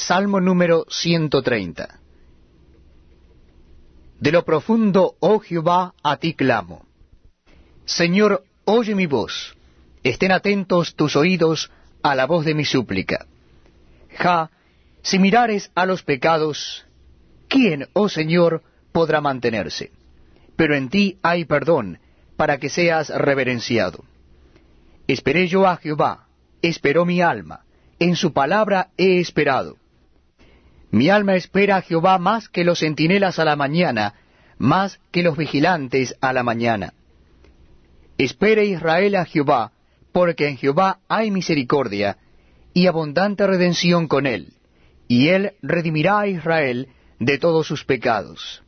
Salmo número 130. De lo profundo, oh Jehová, a ti clamo. Señor, oye mi voz. Estén atentos tus oídos a la voz de mi súplica. Ja, si mirares a los pecados, ¿quién, oh Señor, podrá mantenerse? Pero en ti hay perdón, para que seas reverenciado. Esperé yo a Jehová, esperó mi alma, en su palabra he esperado. Mi alma espera a Jehová más que los centinelas a la mañana, más que los vigilantes a la mañana. Espere Israel a Jehová, porque en Jehová hay misericordia, y abundante redención con él, y él redimirá a Israel de todos sus pecados.